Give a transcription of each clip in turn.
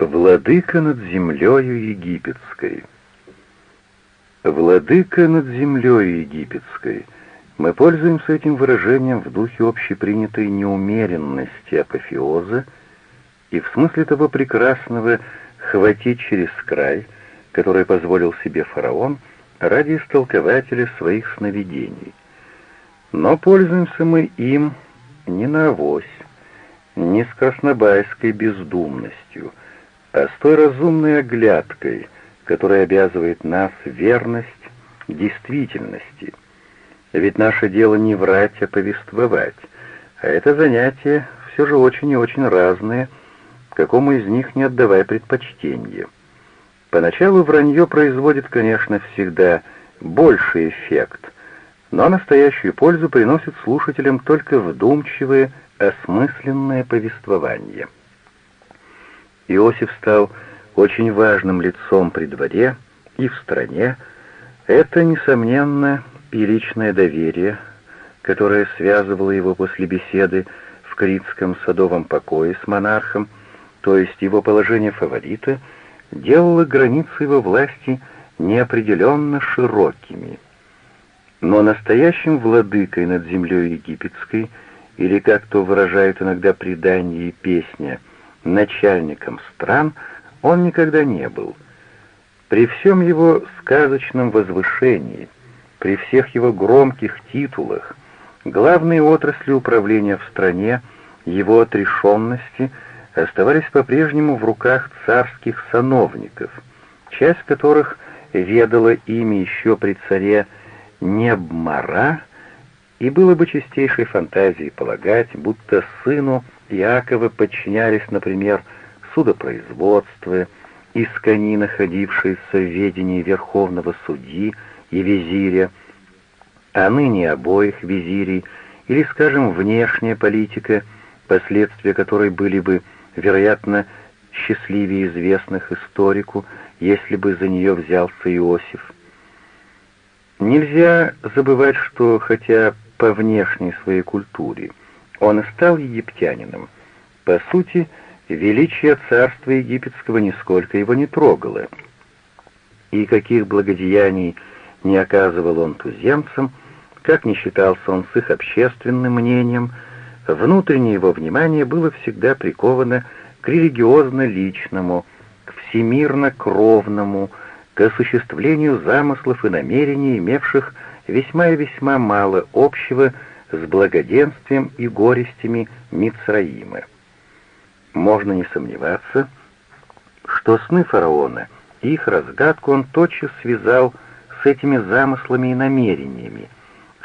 Владыка над землею египетской. Владыка над землею египетской. Мы пользуемся этим выражением в духе общепринятой неумеренности апофеоза и в смысле того прекрасного «хватить через край», которое позволил себе фараон ради истолкователя своих сновидений. Но пользуемся мы им не на авось, не с краснобайской бездумностью, а с той разумной оглядкой, которая обязывает нас верность действительности. Ведь наше дело не врать, а повествовать, а это занятие все же очень и очень разное, какому из них не отдавая предпочтение. Поначалу вранье производит, конечно, всегда больший эффект, но настоящую пользу приносит слушателям только вдумчивые, осмысленное повествование. Иосиф стал очень важным лицом при дворе и в стране. Это, несомненно, и личное доверие, которое связывало его после беседы в Критском садовом покое с монархом, то есть его положение фаворита, делало границы его власти неопределенно широкими. Но настоящим владыкой над землей египетской, или, как то выражают иногда предания и песня, начальником стран, он никогда не был. При всем его сказочном возвышении, при всех его громких титулах, главные отрасли управления в стране, его отрешенности, оставались по-прежнему в руках царских сановников, часть которых ведала ими еще при царе Небмара, и было бы чистейшей фантазией полагать, будто сыну Иакова подчинялись, например, судопроизводство, искони, находившиеся в ведении верховного судьи и визиря, а ныне обоих визирей, или, скажем, внешняя политика, последствия которой были бы, вероятно, счастливее известных историку, если бы за нее взялся Иосиф. Нельзя забывать, что хотя по внешней своей культуре он стал египтянином, по сути, величие царства египетского нисколько его не трогало. И каких благодеяний не оказывал он туземцам, как не считался он с их общественным мнением, внутреннее его внимание было всегда приковано к религиозно-личному, к всемирно-кровному, к осуществлению замыслов и намерений, имевших весьма и весьма мало общего благоденствием и горестями Мицраима. Можно не сомневаться, что сны фараона и их разгадку он тотчас связал с этими замыслами и намерениями,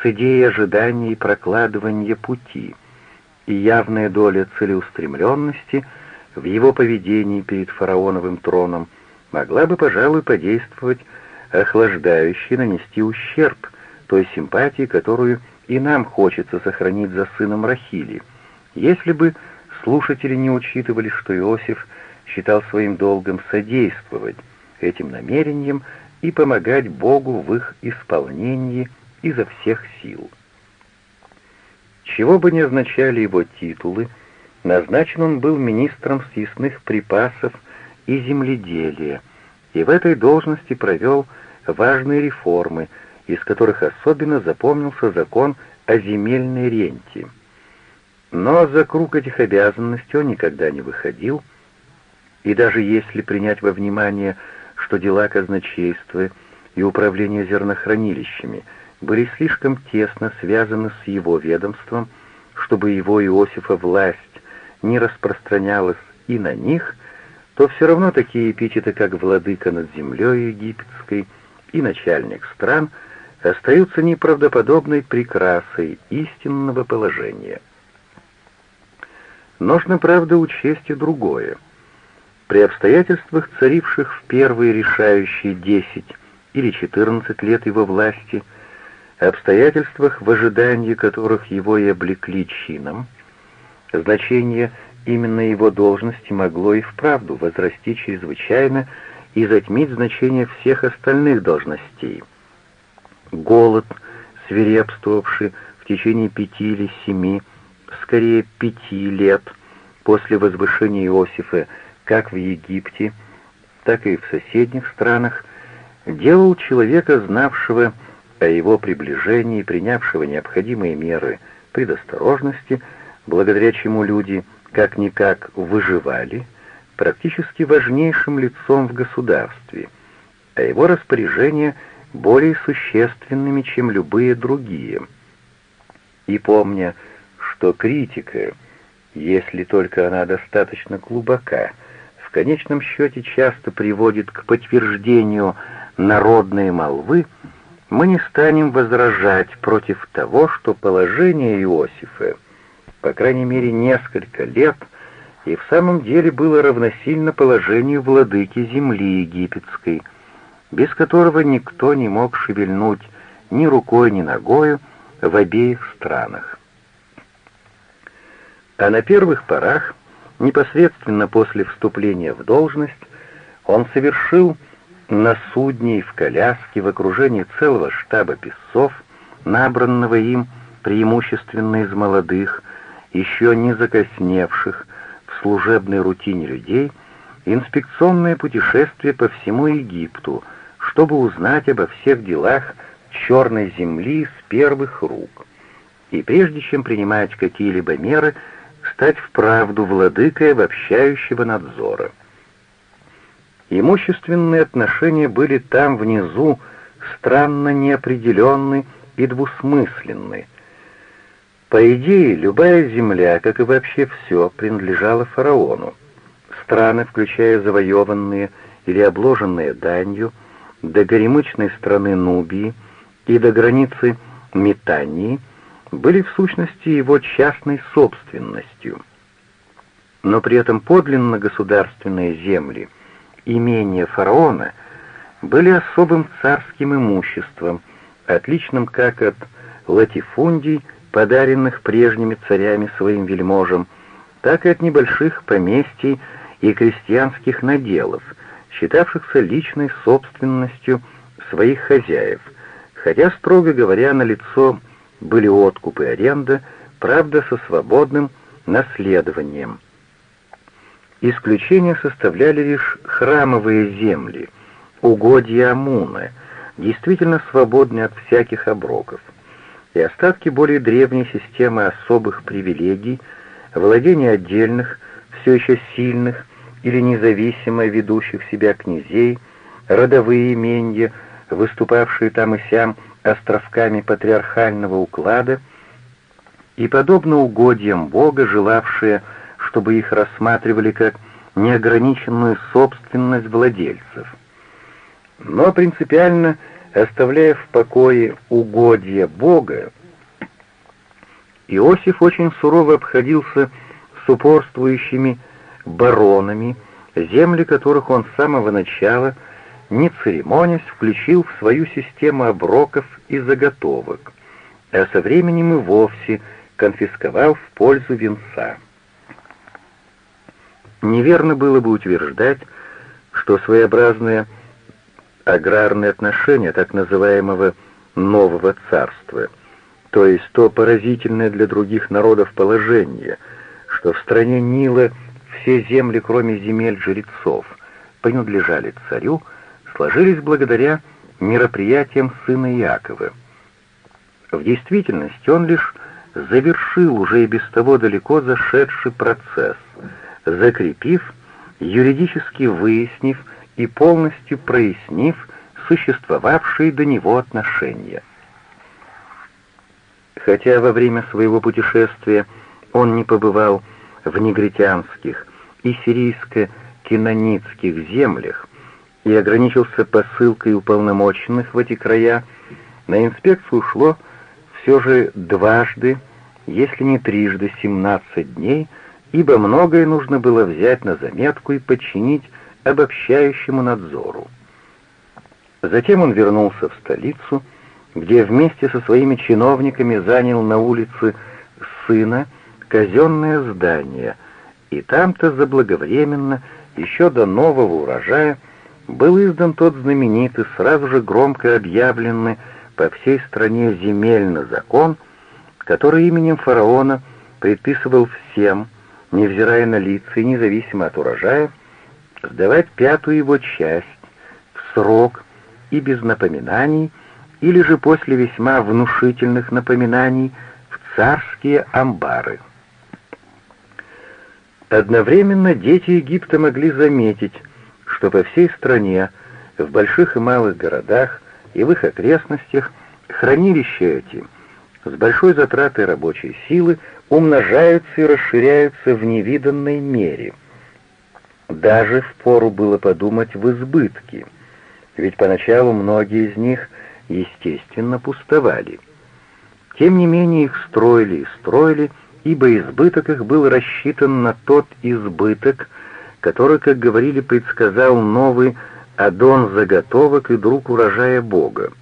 с идеей ожидания и прокладывания пути, и явная доля целеустремленности в его поведении перед фараоновым троном – могла бы, пожалуй, подействовать охлаждающе, нанести ущерб той симпатии, которую и нам хочется сохранить за сыном Рахили, если бы слушатели не учитывали, что Иосиф считал своим долгом содействовать этим намерениям и помогать Богу в их исполнении изо всех сил. Чего бы ни означали его титулы, назначен он был министром съестных припасов и земледелия, и в этой должности провел важные реформы, из которых особенно запомнился закон о земельной ренте. Но за круг этих обязанностей он никогда не выходил, и даже если принять во внимание, что дела казначейства и управления зернохранилищами были слишком тесно связаны с его ведомством, чтобы его Иосифа власть не распространялась и на них – то все равно такие эпитеты, как «владыка над землей египетской» и «начальник стран» остаются неправдоподобной прекрасой истинного положения. Нужно, правда, учесть и другое. При обстоятельствах, царивших в первые решающие 10 или 14 лет его власти, обстоятельствах, в ожидании которых его и облекли чином, значение именно его должности могло и вправду возрасти чрезвычайно и затмить значение всех остальных должностей. Голод, свирепствовавший в течение пяти или семи, скорее пяти лет после возвышения Иосифа как в Египте, так и в соседних странах, делал человека, знавшего о его приближении, принявшего необходимые меры предосторожности, благодаря чему люди как-никак выживали, практически важнейшим лицом в государстве, а его распоряжения более существенными, чем любые другие. И помня, что критика, если только она достаточно глубока, в конечном счете часто приводит к подтверждению народной молвы, мы не станем возражать против того, что положение Иосифа, по крайней мере несколько лет, и в самом деле было равносильно положению владыки земли египетской, без которого никто не мог шевельнуть ни рукой, ни ногою в обеих странах. А на первых порах, непосредственно после вступления в должность, он совершил на судне и в коляске в окружении целого штаба песцов, набранного им преимущественно из молодых, еще не закосневших в служебной рутине людей, инспекционное путешествие по всему Египту, чтобы узнать обо всех делах черной земли с первых рук. И прежде чем принимать какие-либо меры, стать вправду владыкой обобщающего надзора. Имущественные отношения были там внизу странно неопределенны и двусмысленны. По идее, любая земля, как и вообще все, принадлежала фараону. Страны, включая завоеванные или обложенные данью, до горемычной страны Нубии и до границы Метании, были в сущности его частной собственностью. Но при этом подлинно государственные земли — имения фараона были особым царским имуществом, отличным как от латифундий, подаренных прежними царями своим вельможам, так и от небольших поместий и крестьянских наделов, считавшихся личной собственностью своих хозяев, хотя, строго говоря, на лицо были откуп и аренда, правда, со свободным наследованием – Исключение составляли лишь храмовые земли, угодья Амуна, действительно свободные от всяких оброков, и остатки более древней системы особых привилегий, владения отдельных, все еще сильных или независимо ведущих себя князей, родовые именья, выступавшие там и сям островками патриархального уклада, и, подобно угодьям Бога, желавшие чтобы их рассматривали как неограниченную собственность владельцев. Но принципиально оставляя в покое угодья Бога, Иосиф очень сурово обходился с упорствующими баронами, земли которых он с самого начала, не церемонясь, включил в свою систему оброков и заготовок, а со временем и вовсе конфисковал в пользу венца. Неверно было бы утверждать, что своеобразные аграрные отношения так называемого «нового царства», то есть то поразительное для других народов положение, что в стране Нила все земли, кроме земель жрецов, принадлежали царю, сложились благодаря мероприятиям сына Якова. В действительности он лишь завершил уже и без того далеко зашедший процесс — закрепив, юридически выяснив и полностью прояснив существовавшие до него отношения. Хотя во время своего путешествия он не побывал в негритянских и сирийско-киноницких землях и ограничился посылкой уполномоченных в эти края, на инспекцию ушло все же дважды, если не трижды, 17 дней, ибо многое нужно было взять на заметку и подчинить обобщающему надзору. Затем он вернулся в столицу, где вместе со своими чиновниками занял на улице сына казенное здание, и там-то заблаговременно, еще до нового урожая, был издан тот знаменитый, сразу же громко объявленный по всей стране земельный закон, который именем фараона предписывал всем, невзирая на лица и независимо от урожая, сдавать пятую его часть в срок и без напоминаний, или же после весьма внушительных напоминаний в царские амбары. Одновременно дети Египта могли заметить, что по всей стране, в больших и малых городах и в их окрестностях хранилища эти с большой затратой рабочей силы умножаются и расширяются в невиданной мере. Даже впору было подумать в избытке, ведь поначалу многие из них, естественно, пустовали. Тем не менее их строили и строили, ибо избыток их был рассчитан на тот избыток, который, как говорили, предсказал новый Адон заготовок и друг урожая Бога.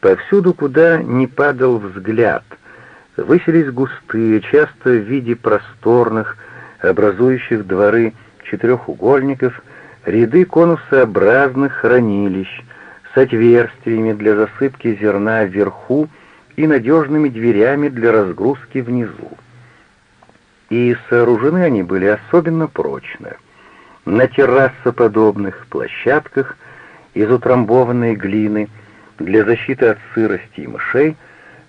Повсюду, куда не падал взгляд, выселись густые, часто в виде просторных, образующих дворы четырехугольников, ряды конусообразных хранилищ с отверстиями для засыпки зерна вверху и надежными дверями для разгрузки внизу. И сооружены они были особенно прочно. На террасоподобных площадках из утрамбованной глины для защиты от сырости и мышей,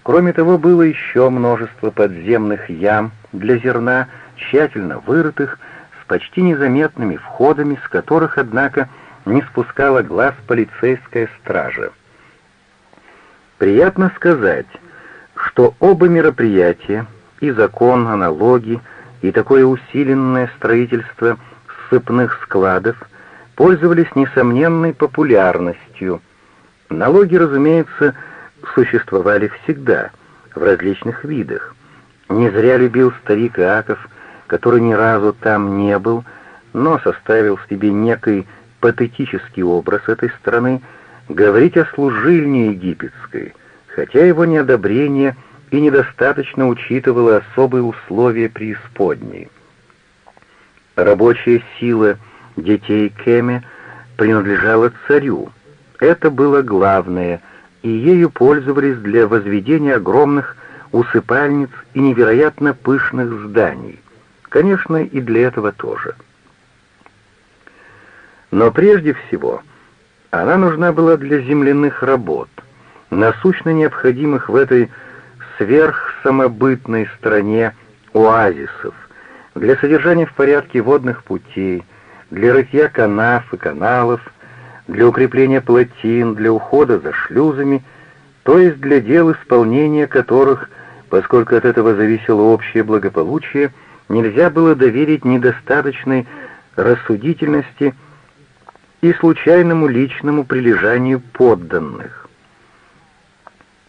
кроме того, было еще множество подземных ям для зерна, тщательно вырытых, с почти незаметными входами, с которых, однако, не спускала глаз полицейская стража. Приятно сказать, что оба мероприятия, и закон о налоге, и такое усиленное строительство сыпных складов пользовались несомненной популярностью. Налоги, разумеется, существовали всегда, в различных видах. Не зря любил старик Иаков который ни разу там не был, но составил в себе некий патетический образ этой страны, говорить о служильне египетской, хотя его неодобрение и недостаточно учитывало особые условия преисподней. Рабочая сила детей Кеме принадлежала царю. Это было главное, и ею пользовались для возведения огромных усыпальниц и невероятно пышных зданий. Конечно, и для этого тоже. Но прежде всего она нужна была для земляных работ, насущно необходимых в этой сверхсамобытной стране оазисов, для содержания в порядке водных путей, для рытья канав и каналов, для укрепления плотин, для ухода за шлюзами, то есть для дел, исполнения которых, поскольку от этого зависело общее благополучие, нельзя было доверить недостаточной рассудительности и случайному личному прилежанию подданных.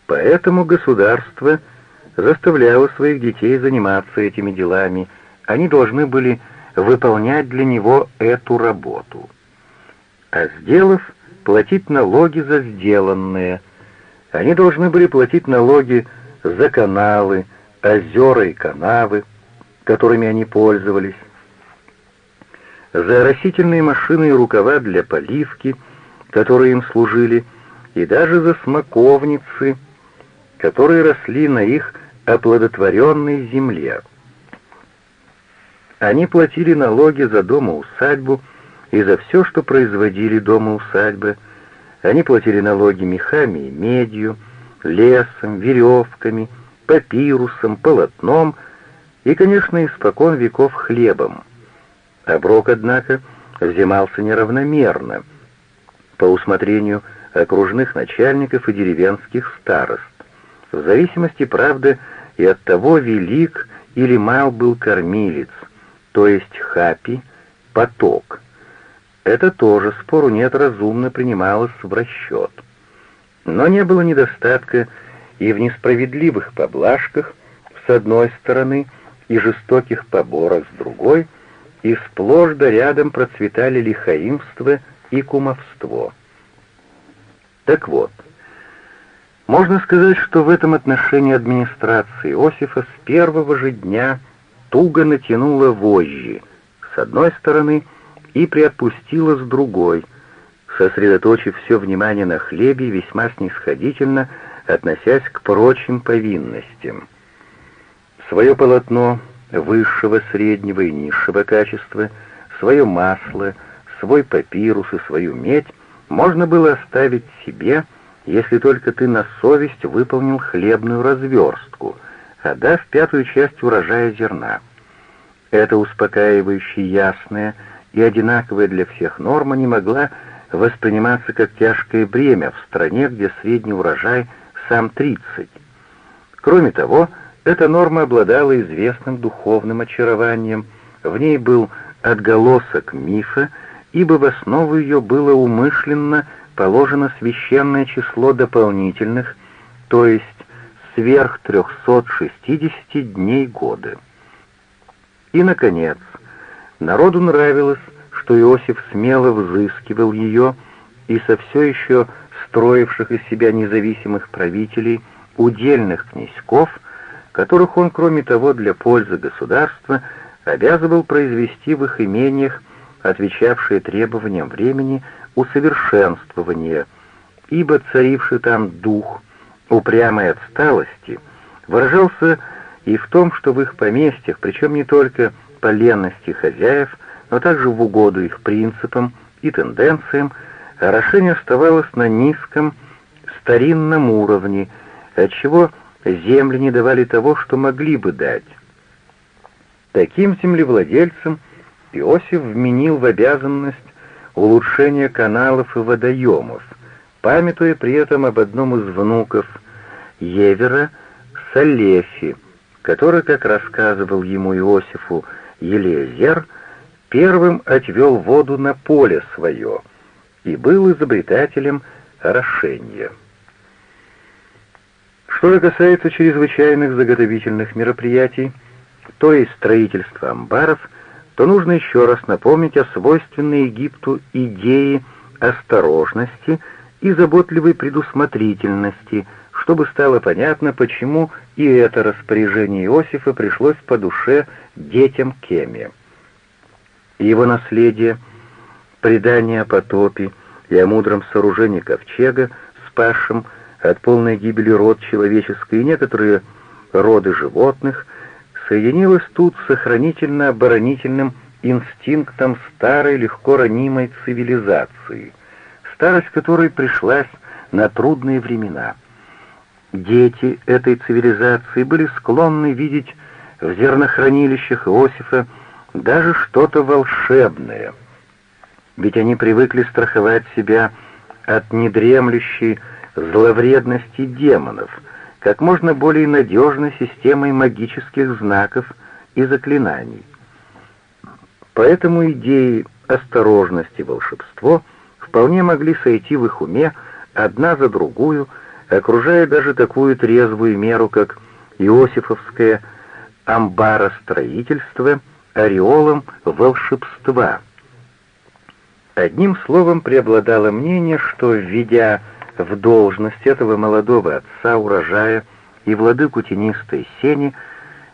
Поэтому государство заставляло своих детей заниматься этими делами, они должны были выполнять для него эту работу. А сделав, платить налоги за сделанное. Они должны были платить налоги за каналы, озера и канавы, которыми они пользовались, за растительные машины и рукава для поливки, которые им служили, и даже за смоковницы, которые росли на их оплодотворенной земле. Они платили налоги за дома-усадьбу и за все, что производили дома-усадьбы. Они платили налоги мехами и медью, лесом, веревками, папирусом, полотном — и, конечно, испокон веков хлебом. Оброк, однако, взимался неравномерно, по усмотрению окружных начальников и деревенских старост, в зависимости, правда, и от того, велик или мал был кормилец, то есть хапи, поток. Это тоже, спору нет, разумно принималось в расчет. Но не было недостатка и в несправедливых поблажках, с одной стороны, и жестоких поборах с другой, и сплошь да рядом процветали лихаимство и кумовство. Так вот, можно сказать, что в этом отношении администрация Иосифа с первого же дня туго натянула вожжи с одной стороны и приотпустила с другой, сосредоточив все внимание на хлебе весьма снисходительно относясь к прочим повинностям. Свое полотно высшего, среднего и низшего качества, свое масло, свой папирус и свою медь можно было оставить себе, если только ты на совесть выполнил хлебную разверстку, отдав пятую часть урожая зерна. Эта успокаивающая, ясная и одинаковая для всех норма не могла восприниматься как тяжкое бремя в стране, где средний урожай сам 30. Кроме того, эта норма обладала известным духовным очарованием, в ней был отголосок мифа, ибо в основу ее было умышленно положено священное число дополнительных, то есть сверх 360 дней года. И, наконец, народу нравилось, что Иосиф смело взыскивал ее и со все еще строивших из себя независимых правителей, удельных князьков, которых он, кроме того, для пользы государства, обязывал произвести в их имениях, отвечавшие требованиям времени, усовершенствования, ибо царивший там дух упрямой отсталости выражался и в том, что в их поместьях, причем не только по ленности хозяев, но также в угоду их принципам и тенденциям, орошение оставалось на низком старинном уровне, отчего земли не давали того, что могли бы дать. Таким землевладельцам Иосиф вменил в обязанность улучшение каналов и водоемов, памятуя при этом об одном из внуков Евера, Салефи, который, как рассказывал ему Иосифу Елеазер, первым отвел воду на поле свое и был изобретателем орошения. Что же касается чрезвычайных заготовительных мероприятий, то есть строительства амбаров, то нужно еще раз напомнить о свойственной Египту идее осторожности и заботливой предусмотрительности, чтобы стало понятно, почему и это распоряжение Иосифа пришлось по душе детям Кеме. Его наследие, предание о потопе и о мудром сооружении ковчега, спасшем от полной гибели род человеческий и некоторые роды животных, соединилось тут с сохранительно-оборонительным инстинктом старой легко ранимой цивилизации, старость которой пришлась на трудные времена. Дети этой цивилизации были склонны видеть в зернохранилищах Иосифа даже что-то волшебное, ведь они привыкли страховать себя от недремлющей зловредности демонов, как можно более надежной системой магических знаков и заклинаний. Поэтому идеи осторожности волшебство вполне могли сойти в их уме одна за другую, окружая даже такую трезвую меру, как Иосифовское амбаростроительство ореолом волшебства. Одним словом, преобладало мнение, что, введя в должность этого молодого отца урожая и владыку тенистой сени,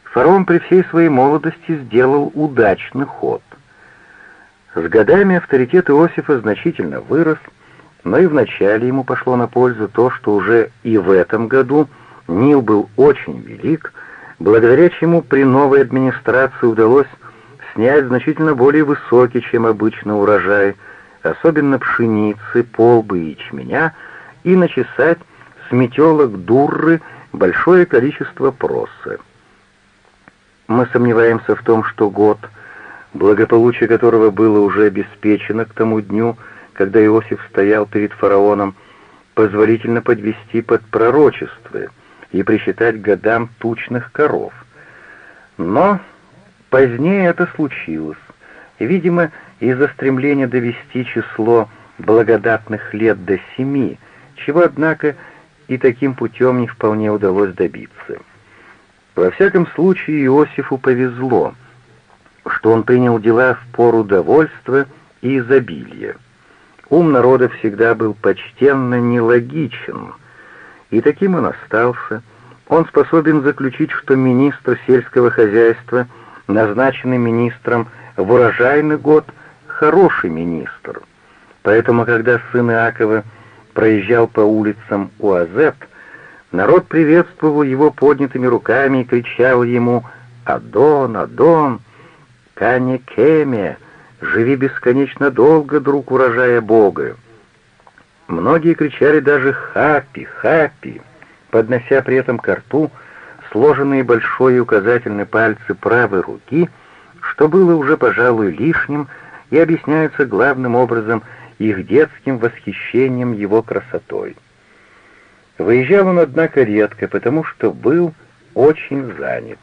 фараон при всей своей молодости сделал удачный ход. С годами авторитет Иосифа значительно вырос, но и вначале ему пошло на пользу то, что уже и в этом году Нил был очень велик, благодаря чему при новой администрации удалось снять значительно более высокий, чем обычно урожай, особенно пшеницы, полбы и ячменя, и начесать с метелок дурры большое количество просы. Мы сомневаемся в том, что год, благополучие которого было уже обеспечено к тому дню, когда Иосиф стоял перед фараоном, позволительно подвести под пророчество и присчитать годам тучных коров. Но позднее это случилось, видимо, из-за стремления довести число благодатных лет до семи, чего, однако, и таким путем не вполне удалось добиться. Во всяком случае, Иосифу повезло, что он принял дела в пору довольства и изобилия. Ум народа всегда был почтенно нелогичен, и таким он остался. Он способен заключить, что министр сельского хозяйства, назначенный министром в урожайный год, хороший министр. Поэтому, когда сын Иакова проезжал по улицам Уазет, народ приветствовал его поднятыми руками и кричал ему «Адон, Адон, Кане Кеме, «Живи бесконечно долго, друг урожая Бога!» Многие кричали даже «Хаппи! Хаппи!», поднося при этом к рту сложенные большой и указательный пальцы правой руки, что было уже, пожалуй, лишним, и объясняется главным образом их детским восхищением его красотой. Выезжал он, однако, редко, потому что был очень занят.